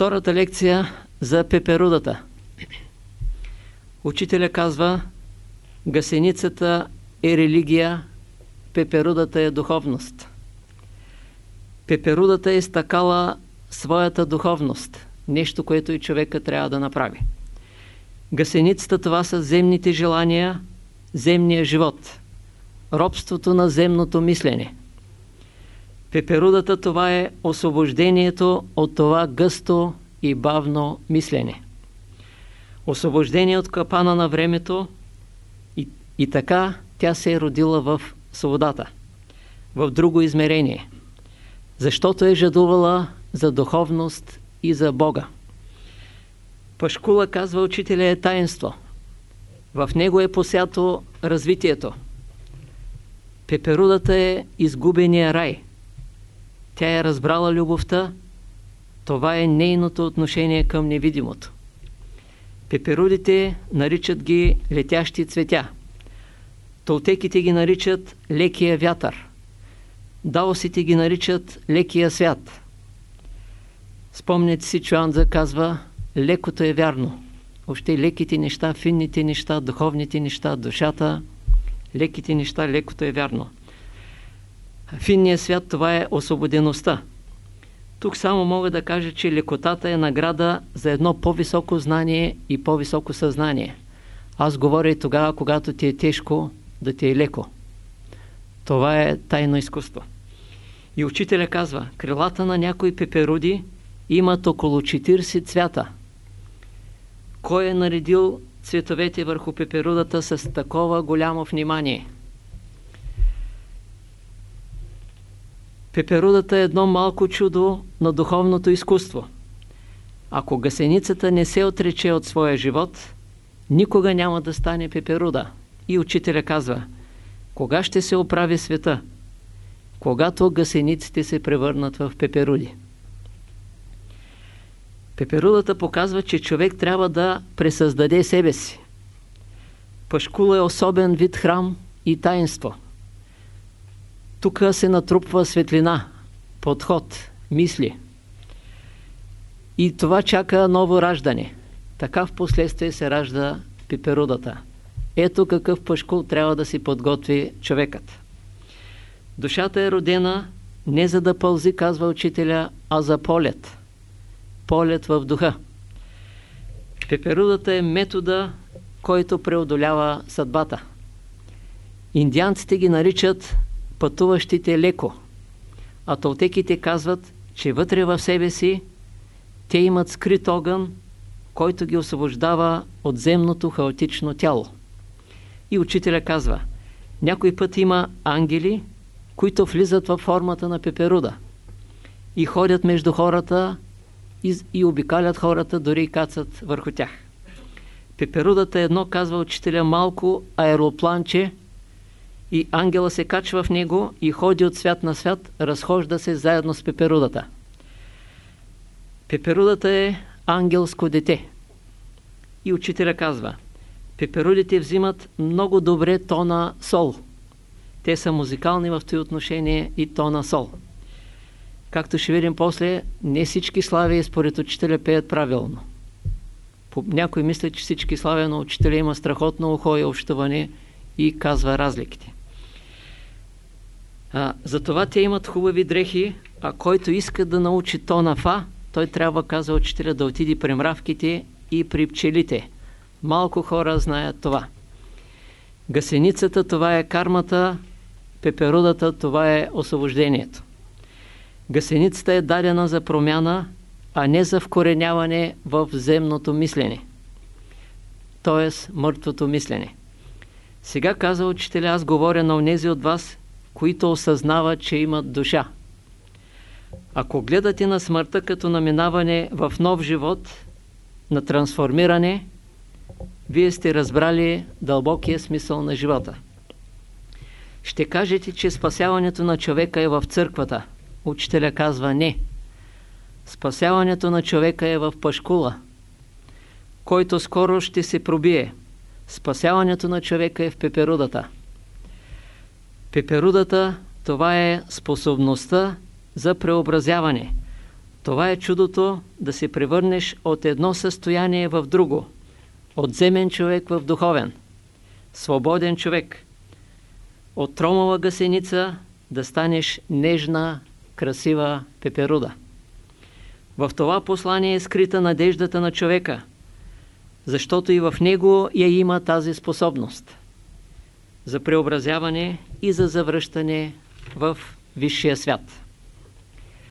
Втората лекция за пеперудата. Учителя казва, гасеницата е религия, пеперудата е духовност. Пеперудата е стакала своята духовност, нещо, което и човека трябва да направи. Гасеницата това са земните желания, земния живот, робството на земното мислене. Пеперудата това е освобождението от това гъсто и бавно мислене. Освобождение от капана на времето и, и така тя се е родила в свободата, в друго измерение, защото е жадувала за духовност и за Бога. Пашкула, казва учителя, е таинство. В него е посято развитието. Пеперудата е изгубения рай – тя е разбрала любовта, това е нейното отношение към невидимото. Пеперудите наричат ги летящи цветя. Толтеките ги наричат лекия вятър. Даосите ги наричат лекия свят. Спомнете си, Чуанза казва, лекото е вярно. Още леките неща, финните неща, духовните неща, душата, леките неща, лекото е вярно финния свят това е освободеността. Тук само мога да кажа, че лекотата е награда за едно по-високо знание и по-високо съзнание. Аз говоря и тогава, когато ти е тежко, да ти е леко. Това е тайно изкуство. И учителя казва, крилата на някои пеперуди имат около 40 цвята. Кой е наредил цветовете върху пеперудата с такова голямо внимание? Пеперудата е едно малко чудо на духовното изкуство. Ако гасеницата не се отрече от своя живот, никога няма да стане пеперуда. И учителя казва, кога ще се оправи света? Когато гасениците се превърнат в пеперуди. Пеперудата показва, че човек трябва да пресъздаде себе си. Пашкула е особен вид храм и таинство – тук се натрупва светлина, подход, мисли. И това чака ново раждане. Така в последствие се ражда пиперудата. Ето какъв пашкул трябва да си подготви човекът. Душата е родена не за да пълзи, казва учителя, а за полет. Полет в духа. Пеперудата е метода, който преодолява съдбата. Индианците ги наричат пътуващите леко. А толтеките казват, че вътре в себе си те имат скрит огън, който ги освобождава от земното хаотично тяло. И учителя казва, някой път има ангели, които влизат във формата на пеперуда и ходят между хората и, и обикалят хората, дори и кацат върху тях. Пеперудата едно, казва учителя, малко аеропланче, и ангела се качва в него и ходи от свят на свят, разхожда се заедно с пеперудата. Пеперудата е ангелско дете. И учителя казва, пеперудите взимат много добре тона сол. Те са музикални в този отношение и тона сол. Както ще видим после, не всички слави според учителя пеят правилно. Някой мисля, че всички слави на учителя има страхотно ухо и общуване и казва разликите. А, затова те имат хубави дрехи, а който иска да научи тона фа, той трябва, каза учителя, да отиде при мравките и при пчелите. Малко хора знаят това. Гасеницата, това е кармата, пеперудата, това е освобождението. Гасеницата е дадена за промяна, а не за вкореняване в земното мислене, т.е. мъртвото мислене. Сега каза учителя, аз говоря на онези от вас, които осъзнават, че имат душа. Ако гледате на смъртта като наминаване в нов живот, на трансформиране, вие сте разбрали дълбокия смисъл на живота. Ще кажете, че спасяването на човека е в църквата. Учителя казва не. Спасяването на човека е в пашкула, който скоро ще се пробие. Спасяването на човека е в пеперудата. Пеперудата това е способността за преобразяване. Това е чудото да се превърнеш от едно състояние в друго, от земен човек в духовен, свободен човек, от тромова гасеница да станеш нежна, красива пеперуда. В това послание е скрита надеждата на човека, защото и в него я има тази способност за преобразяване и за завръщане в висшия свят.